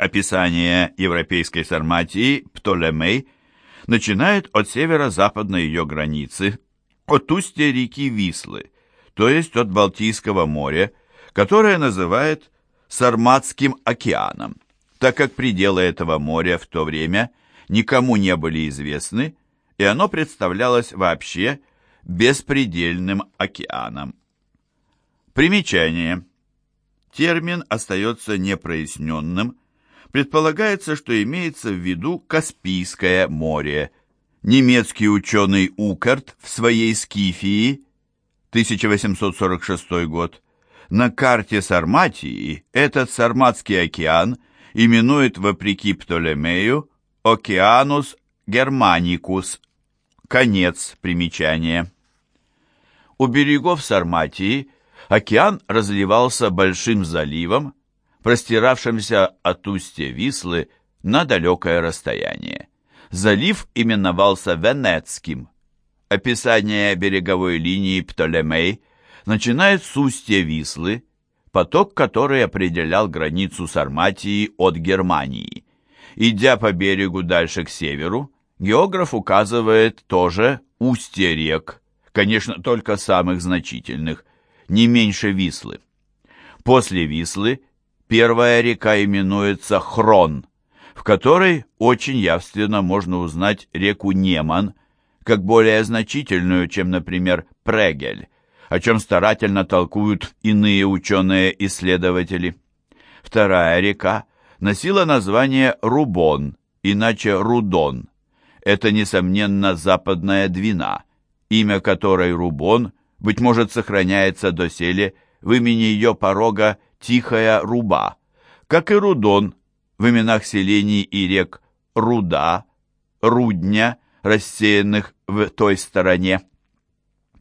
Описание европейской Сарматии Птолемей начинает от северо-западной ее границы, от устья реки Вислы, то есть от Балтийского моря, которое называет Сарматским океаном, так как пределы этого моря в то время никому не были известны, и оно представлялось вообще беспредельным океаном. Примечание. Термин остается непроясненным. Предполагается, что имеется в виду Каспийское море. Немецкий ученый Укарт в своей Скифии, 1846 год, на карте Сарматии этот Сарматский океан именует, вопреки Птолемею, Океанус Германикус. Конец примечания. У берегов Сарматии океан разливался большим заливом, простиравшимся от устья Вислы на далекое расстояние. Залив именовался Венецким. Описание береговой линии Птолемей начинает с устья Вислы, поток которой определял границу Сарматии от Германии. Идя по берегу дальше к северу, географ указывает тоже устья рек, конечно, только самых значительных, не меньше Вислы. После Вислы первая река именуется Хрон, в которой очень явственно можно узнать реку Неман, как более значительную, чем, например, Прегель, о чем старательно толкуют иные ученые-исследователи. Вторая река носила название Рубон, иначе Рудон. Это, несомненно, западная Двина, имя которой Рубон, быть может, сохраняется доселе в имени ее порога Тихая Руба, как и Рудон в именах селений и рек Руда, Рудня, рассеянных в той стороне.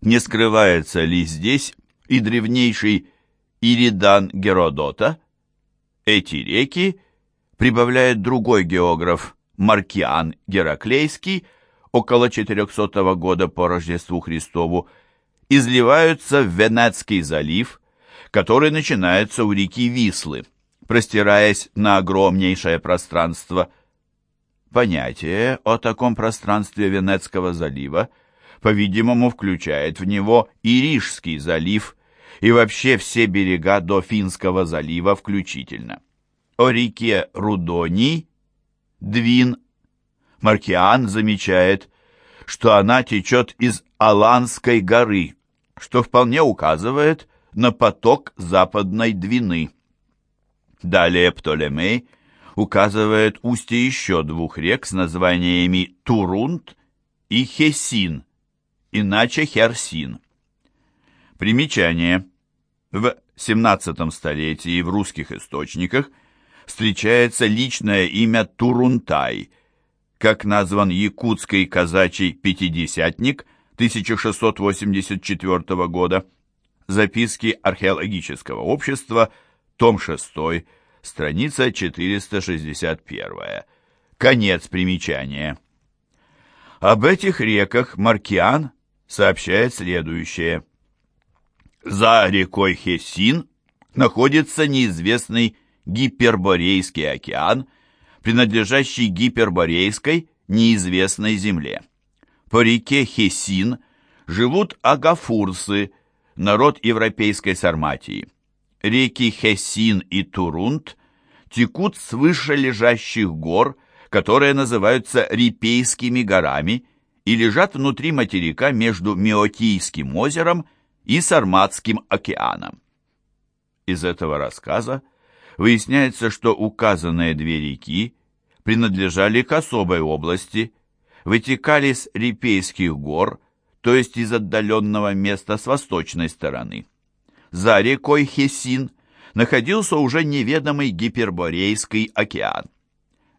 Не скрывается ли здесь и древнейший Иридан Геродота? Эти реки, прибавляет другой географ Маркиан Гераклейский, около 400 года по Рождеству Христову, изливаются в Венецкий залив, который начинается у реки Вислы, простираясь на огромнейшее пространство. Понятие о таком пространстве Венецкого залива – по-видимому, включает в него и Рижский залив и вообще все берега до Финского залива включительно. О реке Рудоний, Двин, Маркиан замечает, что она течет из Аланской горы, что вполне указывает на поток западной Двины. Далее Птолемей указывает устье еще двух рек с названиями Турунт и Хесин, иначе Херсин. Примечание. В XVII столетии в русских источниках встречается личное имя Турунтай, как назван якутский казачий пятидесятник 1684 года. Записки археологического общества, том 6, страница 461. Конец примечания. Об этих реках Маркиан сообщает следующее. За рекой Хессин находится неизвестный Гиперборейский океан, принадлежащий Гиперборейской неизвестной земле. По реке Хессин живут агафурсы, народ европейской Сарматии. Реки Хессин и Турунт текут с выше лежащих гор, которые называются Рипейскими горами и лежат внутри материка между Меотийским озером и Сарматским океаном. Из этого рассказа выясняется, что указанные две реки принадлежали к особой области, вытекали с Рипейских гор, то есть из отдаленного места с восточной стороны. За рекой Хесин находился уже неведомый Гиперборейский океан.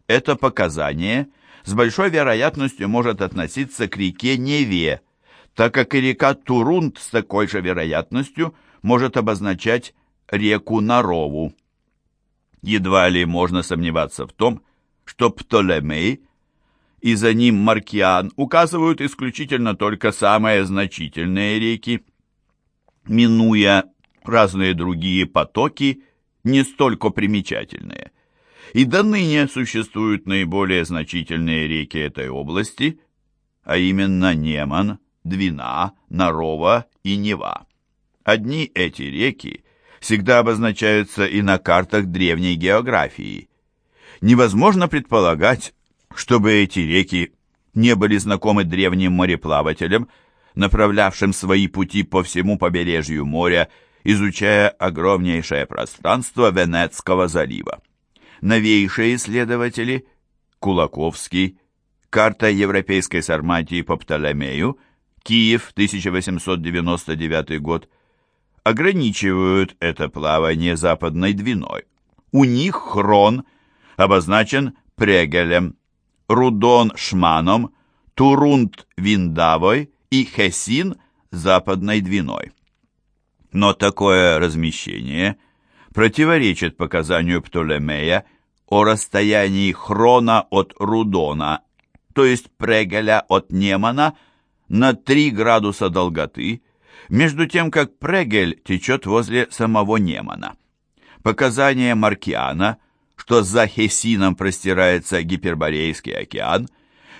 Это показание – с большой вероятностью может относиться к реке Неве, так как и река Турунт с такой же вероятностью может обозначать реку Нарову. Едва ли можно сомневаться в том, что Птолемей и за ним Маркиан указывают исключительно только самые значительные реки, минуя разные другие потоки, не столько примечательные – И до ныне существуют наиболее значительные реки этой области, а именно Неман, Двина, Нарова и Нева. Одни эти реки всегда обозначаются и на картах древней географии. Невозможно предполагать, чтобы эти реки не были знакомы древним мореплавателям, направлявшим свои пути по всему побережью моря, изучая огромнейшее пространство Венецкого залива. Новейшие исследователи Кулаковский, карта Европейской Сарматии по Птолемею, Киев, 1899 год, ограничивают это плавание западной двиной. У них хрон обозначен Прегелем, Рудон Шманом, Турунд Виндавой и Хесин западной двиной. Но такое размещение противоречит показанию Птолемея о расстоянии Хрона от Рудона, то есть Прегеля от Немана, на 3 градуса долготы, между тем как Прегель течет возле самого Немана. Показания Маркиана, что за Хессином простирается Гиперборейский океан,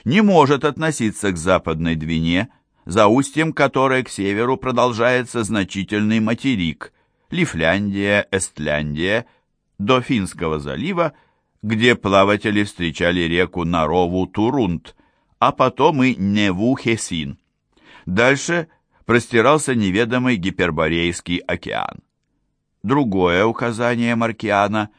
не может относиться к западной Двине, за устьем которой к северу продолжается значительный материк Лифляндия, Эстляндия, до Финского залива, где плаватели встречали реку Нарову Турунт, а потом и Неву Хесин. Дальше простирался неведомый Гиперборейский океан. Другое указание Маркиана,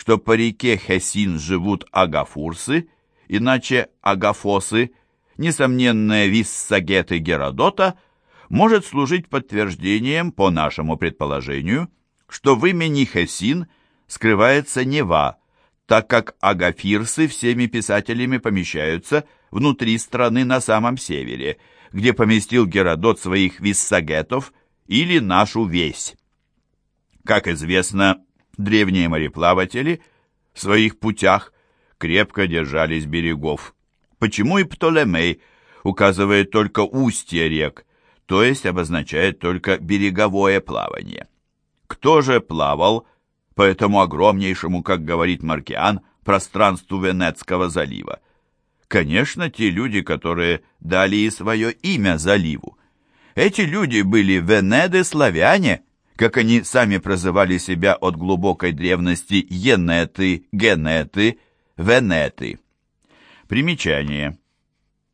что по реке Хесин живут агафурсы, иначе агафосы, несомненные виссагеты Геродота, может служить подтверждением, по нашему предположению, что в имени Хесин скрывается Нева, так как агафирсы всеми писателями помещаются внутри страны на самом севере, где поместил Геродот своих виссагетов или нашу весь. Как известно, древние мореплаватели в своих путях крепко держались берегов. Почему и Птолемей указывает только устье рек, то есть обозначает только береговое плавание. Кто же плавал по этому огромнейшему, как говорит Маркиан, пространству Венецкого залива? Конечно, те люди, которые дали и свое имя заливу. Эти люди были венеды-славяне, как они сами прозывали себя от глубокой древности енеты, генеты, венеты. Примечание.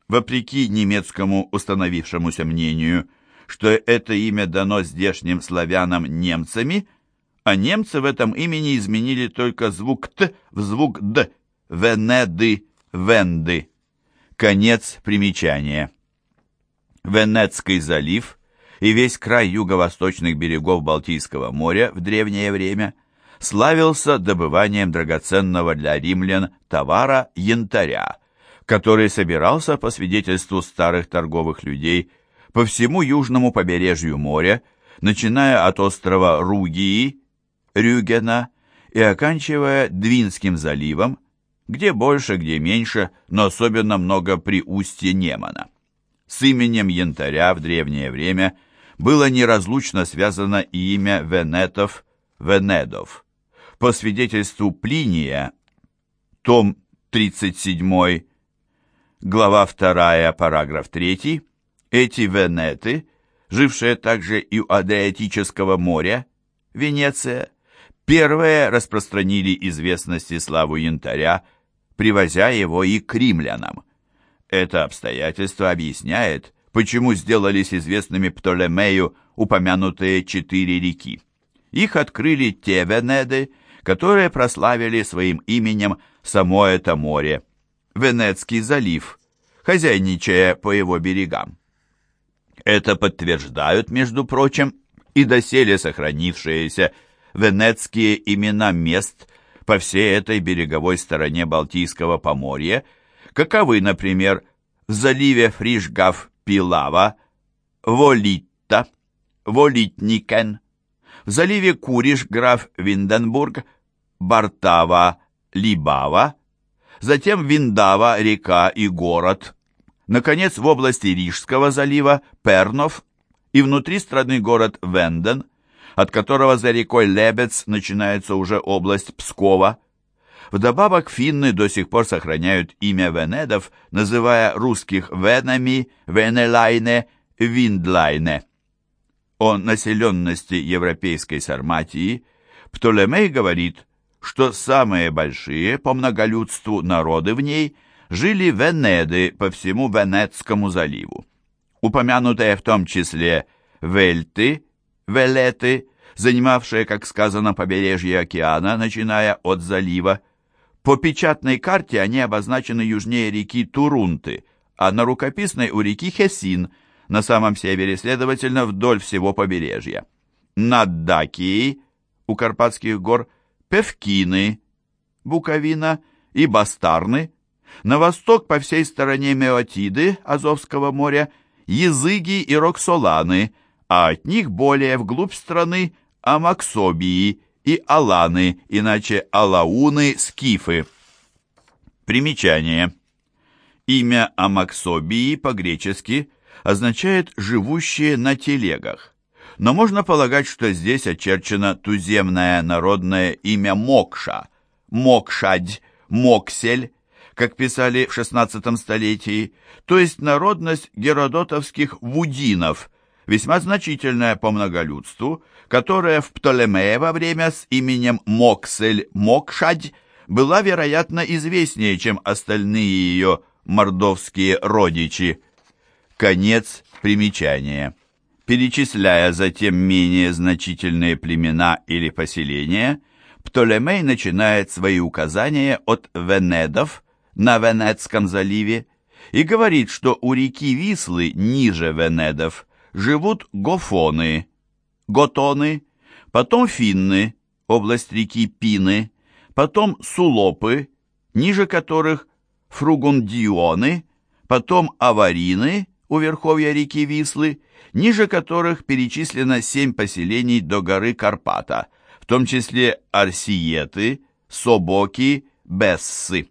Вопреки немецкому установившемуся мнению, что это имя дано здешним славянам немцами, а немцы в этом имени изменили только звук «т» в звук «д», «венеды», «венды». Конец примечания. Венецкий залив и весь край юго-восточных берегов Балтийского моря в древнее время славился добыванием драгоценного для римлян товара янтаря, который собирался, по свидетельству старых торговых людей, по всему южному побережью моря, начиная от острова Ругии, Рюгена и оканчивая Двинским заливом, где больше, где меньше, но особенно много при устье Немана. С именем янтаря в древнее время было неразлучно связано и имя Венетов, Венедов. По свидетельству Плиния, том 37 Глава 2, параграф 3. Эти венеты, жившие также и у Адриатического моря, Венеция, первые распространили известность и славу янтаря, привозя его и к римлянам. Это обстоятельство объясняет, почему сделались известными Птолемею упомянутые четыре реки. Их открыли те венеды, которые прославили своим именем само это море, Венецкий залив, хозяйничая по его берегам. Это подтверждают, между прочим, и доселе сохранившиеся венецкие имена мест по всей этой береговой стороне Балтийского поморья, каковы, например, в заливе Фришгав-Пилава, Волитта, Волитникен, в заливе Куриш-Граф-Винденбург, Бартава-Либава, затем Виндава, река и город, наконец в области Рижского залива Пернов и внутри страны город Венден, от которого за рекой Лебец начинается уже область Пскова. Вдобавок финны до сих пор сохраняют имя венедов, называя русских венами, венелайне, виндлайне. О населенности европейской Сарматии Птолемей говорит, что самые большие по многолюдству народы в ней жили венеды по всему Венецкому заливу. Упомянутые в том числе вельты, велеты, занимавшие, как сказано, побережье океана, начиная от залива, по печатной карте они обозначены южнее реки Турунты, а на рукописной у реки Хесин, на самом севере, следовательно, вдоль всего побережья. Над Дакией, у Карпатских гор, Певкины, Буковина и Бастарны, на восток по всей стороне Меотиды, Азовского моря, Языги и Роксоланы, а от них более вглубь страны Амаксобии, и аланы, иначе алауны, скифы. Примечание. Имя Амаксобии по-гречески означает «живущие на телегах», но можно полагать, что здесь очерчено туземное народное имя Мокша, Мокшадь, Моксель, как писали в XVI столетии, то есть народность геродотовских вудинов, весьма значительная по многолюдству, которая в Птолемеево время с именем Моксель-Мокшадь была, вероятно, известнее, чем остальные ее мордовские родичи. Конец примечания. Перечисляя затем менее значительные племена или поселения, Птолемей начинает свои указания от Венедов на Венецком заливе и говорит, что у реки Вислы ниже Венедов живут гофоны, готоны, потом финны, область реки Пины, потом сулопы, ниже которых фругундионы, потом аварины у верховья реки Вислы, ниже которых перечислено семь поселений до горы Карпата, в том числе Арсиеты, Собоки, Бессы.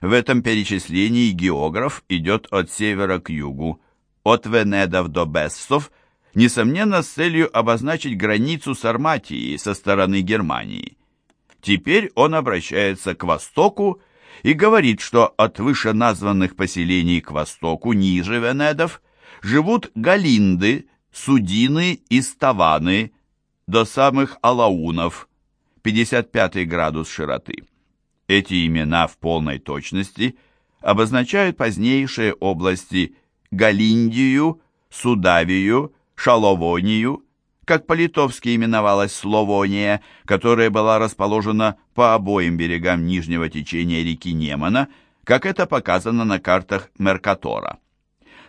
В этом перечислении географ идет от севера к югу, от Венедов до Бессов – несомненно, с целью обозначить границу Сарматии со стороны Германии. Теперь он обращается к востоку и говорит, что от вышеназванных поселений к востоку, ниже Венедов, живут Галинды, Судины и Ставаны до самых Алаунов, 55 градус широты. Эти имена в полной точности обозначают позднейшие области Галиндию, Судавию, Шаловонию, как по-литовски именовалась Словония, которая была расположена по обоим берегам нижнего течения реки Немана, как это показано на картах Меркатора.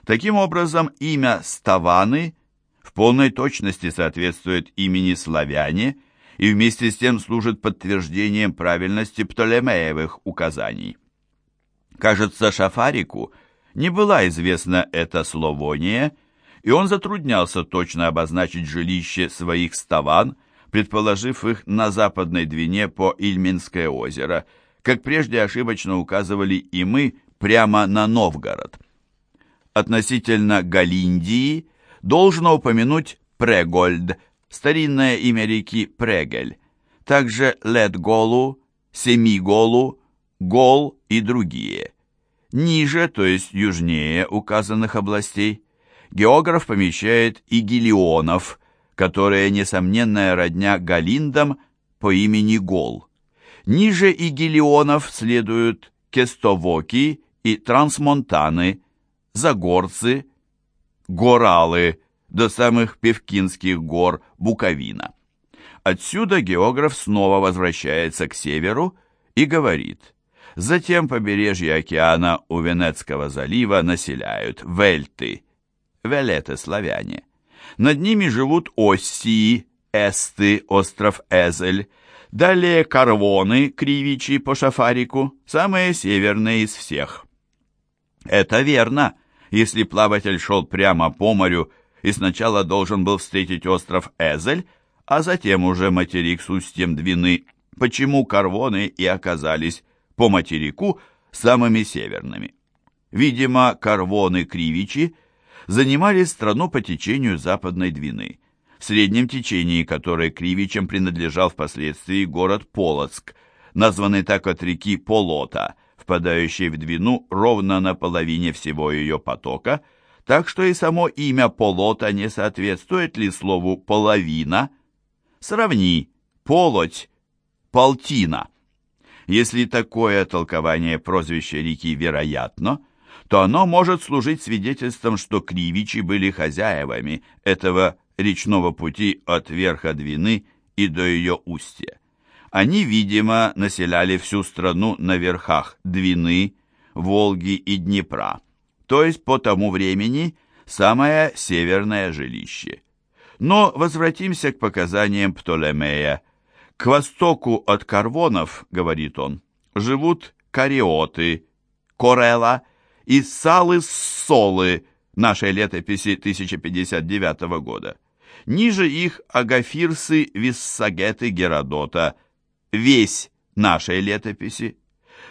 Таким образом, имя Ставаны в полной точности соответствует имени славяне и вместе с тем служит подтверждением правильности Птолемеевых указаний. Кажется, Шафарику не была известна эта Словония, и он затруднялся точно обозначить жилище своих ставан, предположив их на западной двине по Ильминское озеро, как прежде ошибочно указывали и мы прямо на Новгород. Относительно Галиндии должно упомянуть Прегольд, старинное имя реки Прегель, также Ледголу, Семиголу, Гол и другие. Ниже, то есть южнее указанных областей, географ помещает и Гелионов, которая несомненная родня Галиндам по имени Гол. Ниже и Гелионов следуют Кестовоки и Трансмонтаны, Загорцы, Горалы, до самых Певкинских гор Буковина. Отсюда географ снова возвращается к северу и говорит, затем побережье океана у Венецкого залива населяют вельты – велеты славяне. Над ними живут Оссии, Эсты, остров Эзель, далее Карвоны, Кривичи по Шафарику, самые северные из всех. Это верно, если плаватель шел прямо по морю и сначала должен был встретить остров Эзель, а затем уже материк с устьем Двины, почему Карвоны и оказались по материку самыми северными. Видимо, Карвоны-Кривичи – занимали страну по течению Западной Двины, в среднем течении которой Кривичам принадлежал впоследствии город Полоцк, названный так от реки Полота, впадающей в Двину ровно на половине всего ее потока, так что и само имя Полота не соответствует ли слову «половина». Сравни «полоть», «полтина». Если такое толкование прозвища реки вероятно, то оно может служить свидетельством, что кривичи были хозяевами этого речного пути от верха Двины и до ее устья. Они, видимо, населяли всю страну на верхах Двины, Волги и Днепра, то есть по тому времени самое северное жилище. Но возвратимся к показаниям Птолемея. К востоку от Карвонов, говорит он, живут кариоты, корела и салы-солы нашей летописи 1059 года. Ниже их агафирсы, виссагеты Геродота, весь нашей летописи.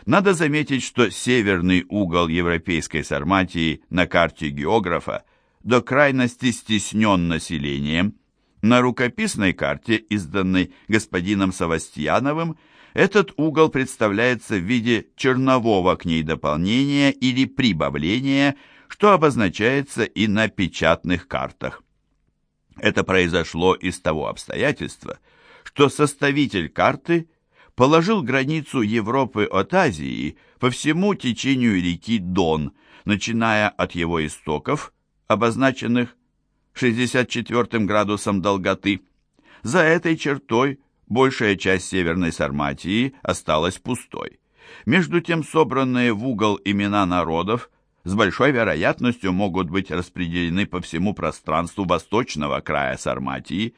Надо заметить, что северный угол европейской Сарматии на карте географа до крайности стеснен населением – на рукописной карте, изданной господином Савастьяновым, этот угол представляется в виде чернового к ней дополнения или прибавления, что обозначается и на печатных картах. Это произошло из того обстоятельства, что составитель карты положил границу Европы от Азии по всему течению реки Дон, начиная от его истоков, обозначенных 64 градусом долготы. За этой чертой большая часть Северной Сарматии осталась пустой. Между тем собранные в угол имена народов с большой вероятностью могут быть распределены по всему пространству восточного края Сарматии.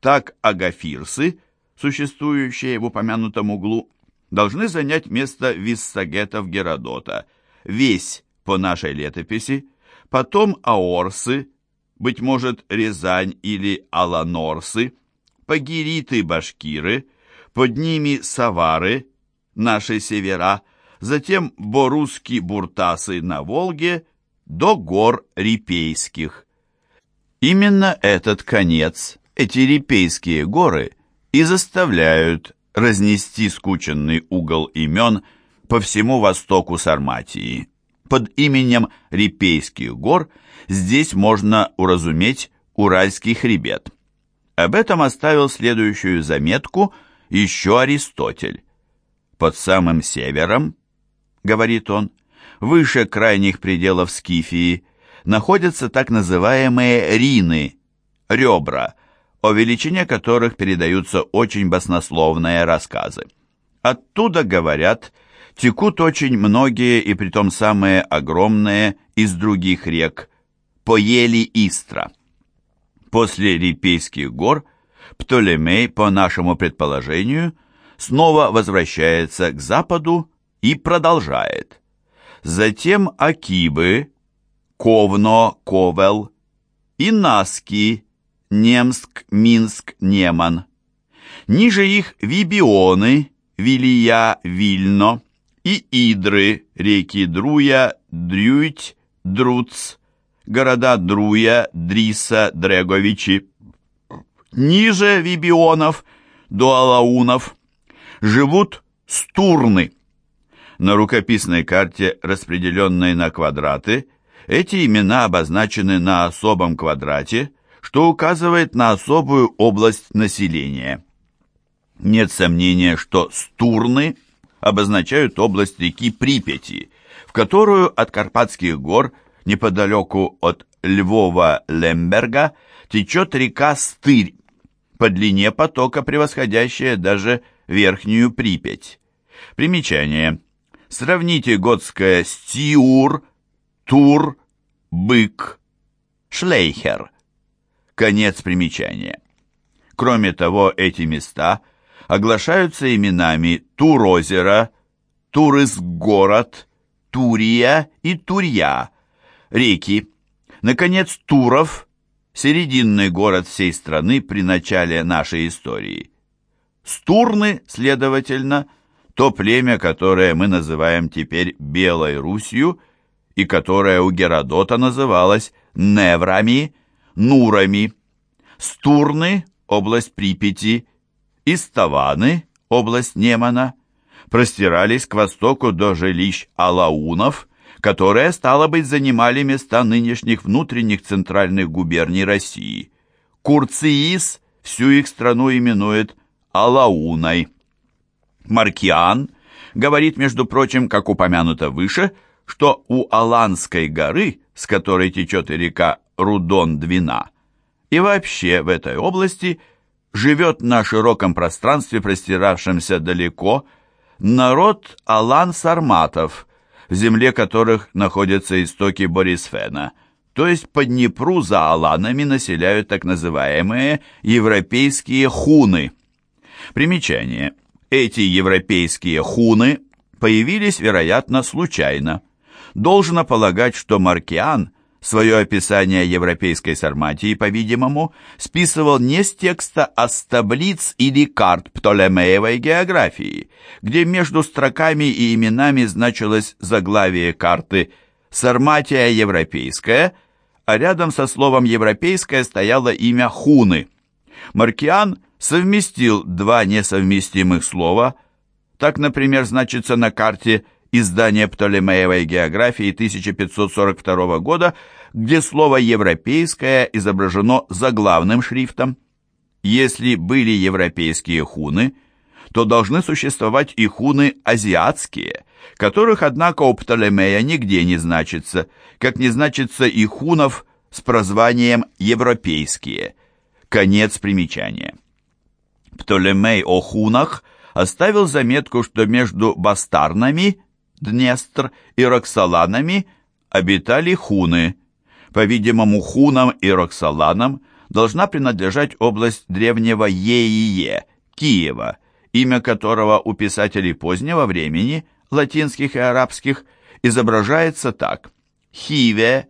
Так агафирсы, существующие в упомянутом углу, должны занять место виссагетов Геродота, весь по нашей летописи, потом аорсы, быть может, Рязань или Аланорсы, пагириты-башкиры, под ними савары, наши севера, затем борусски-буртасы на Волге, до гор Рипейских. Именно этот конец, эти Рипейские горы, и заставляют разнести скученный угол имен по всему востоку Сарматии. Под именем Рипейских гор – Здесь можно уразуметь Уральский хребет. Об этом оставил следующую заметку еще Аристотель. Под самым севером, говорит он, выше крайних пределов Скифии, находятся так называемые рины, ребра, о величине которых передаются очень баснословные рассказы. Оттуда, говорят, текут очень многие и притом самые огромные из других рек, поели Истра. После Рипейских гор Птолемей, по нашему предположению, снова возвращается к западу и продолжает. Затем Акибы, Ковно, Ковел, и Наски, Немск, Минск, Неман. Ниже их Вибионы, Вилия, Вильно и Идры, реки Друя, Дрють, Друц, города Друя, Дриса, Дреговичи. Ниже Вибионов до Алаунов живут стурны. На рукописной карте, распределенной на квадраты, эти имена обозначены на особом квадрате, что указывает на особую область населения. Нет сомнения, что стурны обозначают область реки Припяти, в которую от Карпатских гор – неподалеку от Львова-Лемберга течет река Стырь, по длине потока превосходящая даже Верхнюю Припять. Примечание. Сравните готское «стиур», «тур», «бык», «шлейхер». Конец примечания. Кроме того, эти места оглашаются именами Тур-озеро, Турыс-город, Турия и Турья – реки. Наконец, Туров, серединный город всей страны при начале нашей истории. Стурны, следовательно, то племя, которое мы называем теперь Белой Русью и которое у Геродота называлось Неврами, Нурами. Стурны – область Припяти, Иставаны – область Немана, простирались к востоку до жилищ алаунов, которые, стало быть, занимали места нынешних внутренних центральных губерний России. Курциис всю их страну именует Алауной. Маркиан говорит, между прочим, как упомянуто выше, что у Аланской горы, с которой течет и река Рудон-Двина, и вообще в этой области живет на широком пространстве, простиравшемся далеко, народ Алан-Сарматов, в земле которых находятся истоки Борисфена, то есть по Днепру за Аланами населяют так называемые европейские хуны. Примечание. Эти европейские хуны появились, вероятно, случайно. Должно полагать, что Маркиан свое описание европейской Сарматии, по-видимому, списывал не с текста, а с таблиц или карт Птолемеевой географии, где между строками и именами значилось заглавие карты «Сарматия европейская», а рядом со словом «европейская» стояло имя Хуны. Маркиан совместил два несовместимых слова. Так, например, значится на карте издания Птолемеевой географии 1542 года, где слово «европейское» изображено заглавным шрифтом. Если были европейские хуны, то должны существовать и хуны азиатские, которых, однако, у Птолемея нигде не значится, как не значится и хунов с прозванием «европейские». Конец примечания. Птолемей о хунах оставил заметку, что между бастарнами, Днестр и Роксоланами обитали хуны. По-видимому, хунам и Роксоланам должна принадлежать область древнего Еие, Киева, имя которого у писателей позднего времени, латинских и арабских, изображается так. Хиве,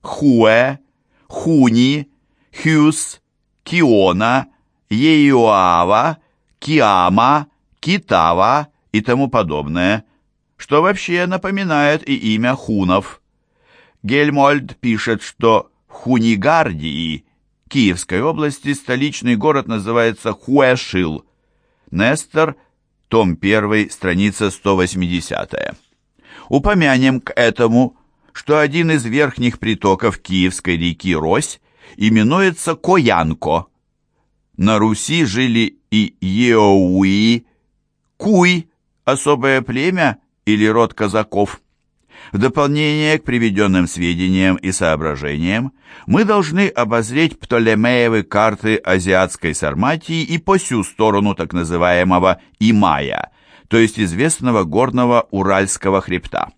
Хуэ, Хуни, Хюс, Киона, Еюава, Киама, Китава и тому подобное, что вообще напоминает и имя хунов. Гельмольд пишет, что в Хунигардии, Киевской области, столичный город называется Хуэшил. Нестор, том 1, страница 180. Упомянем к этому, что один из верхних притоков Киевской реки Рось именуется Коянко – на Руси жили и Еоуи, Куй, особое племя или род казаков. В дополнение к приведенным сведениям и соображениям мы должны обозреть Птолемеевы карты азиатской Сарматии и по сю сторону так называемого Имая, то есть известного горного Уральского хребта.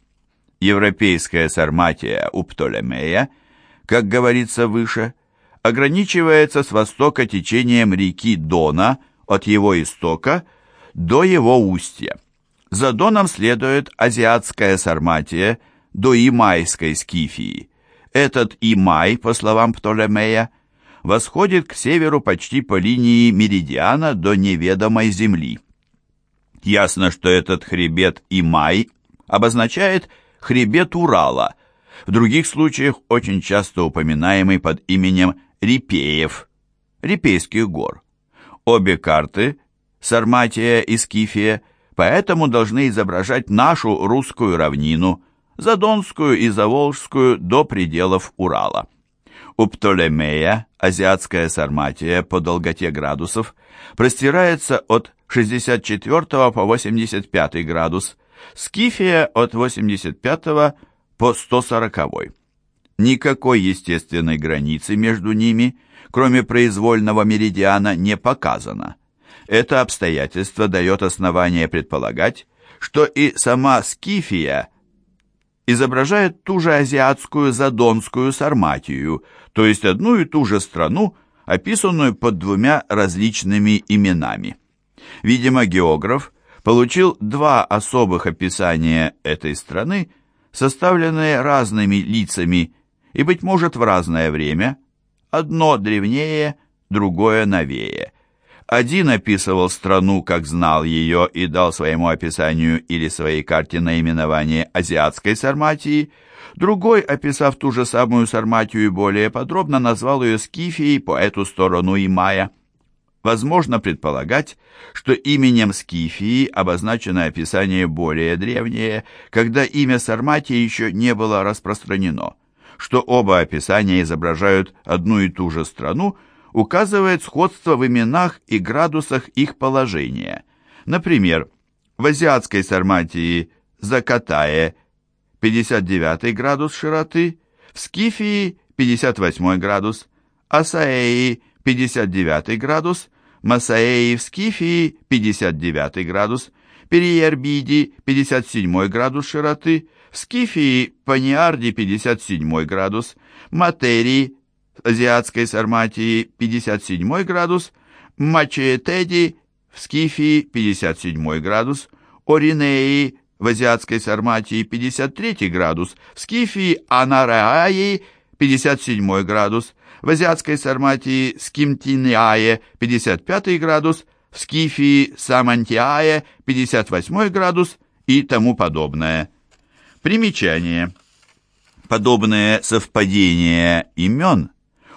Европейская Сарматия у Птолемея, как говорится выше, – ограничивается с востока течением реки Дона от его истока до его устья. За Доном следует Азиатская Сарматия до Имайской Скифии. Этот Имай, по словам Птолемея, восходит к северу почти по линии меридиана до неведомой земли. Ясно, что этот хребет Имай обозначает хребет Урала, в других случаях очень часто упоминаемый под именем Рипеев, Рипейских гор. Обе карты, Сарматия и Скифия, поэтому должны изображать нашу русскую равнину, Задонскую и Заволжскую до пределов Урала. У Птолемея азиатская Сарматия по долготе градусов простирается от 64 по 85 градус, Скифия от 85 по 140. Никакой естественной границы между ними, кроме произвольного меридиана, не показано. Это обстоятельство дает основание предполагать, что и сама Скифия изображает ту же азиатскую Задонскую Сарматию, то есть одну и ту же страну, описанную под двумя различными именами. Видимо, географ получил два особых описания этой страны, составленные разными лицами и, быть может, в разное время, одно древнее, другое новее. Один описывал страну, как знал ее, и дал своему описанию или своей карте наименование азиатской Сарматии, другой, описав ту же самую Сарматию более подробно, назвал ее Скифией по эту сторону Имая. возможно предполагать, что именем Скифии обозначено описание более древнее, когда имя Сарматии еще не было распространено, что оба описания изображают одну и ту же страну, указывает сходство в именах и градусах их положения. Например, в азиатской Сарматии Закатае 59 градус широты, в Скифии 58 градус, Асаэи 59 градус, Масаэи в Скифии 59 градус, Периербиди 57 градус широты, в Скифии Паниарди 57 градус, Материи азиатской Сарматии 57 градус, Мачиетеди в Скифии 57 градус, Оринеи в азиатской Сарматии 53 градус, в Скифии Анараи 57 градус, в азиатской Сарматии Скимтиниае 55 градус, в Скифии Самантиае 58 градус и тому подобное. Примечание. Подобные совпадения имен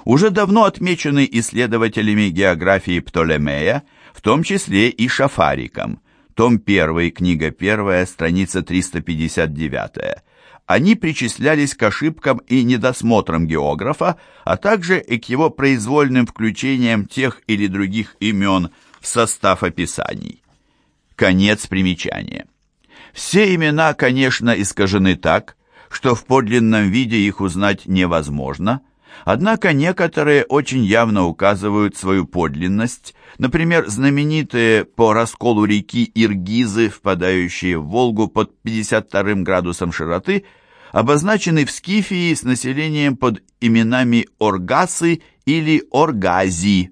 уже давно отмечены исследователями географии Птолемея, в том числе и Шафариком. Том 1, книга 1, страница 359 они причислялись к ошибкам и недосмотрам географа, а также и к его произвольным включениям тех или других имен в состав описаний. Конец примечания. Все имена, конечно, искажены так, что в подлинном виде их узнать невозможно, однако некоторые очень явно указывают свою подлинность, например, знаменитые по расколу реки Иргизы, впадающие в Волгу под 52 градусом широты – обозначены в Скифии с населением под именами Оргасы или Оргази.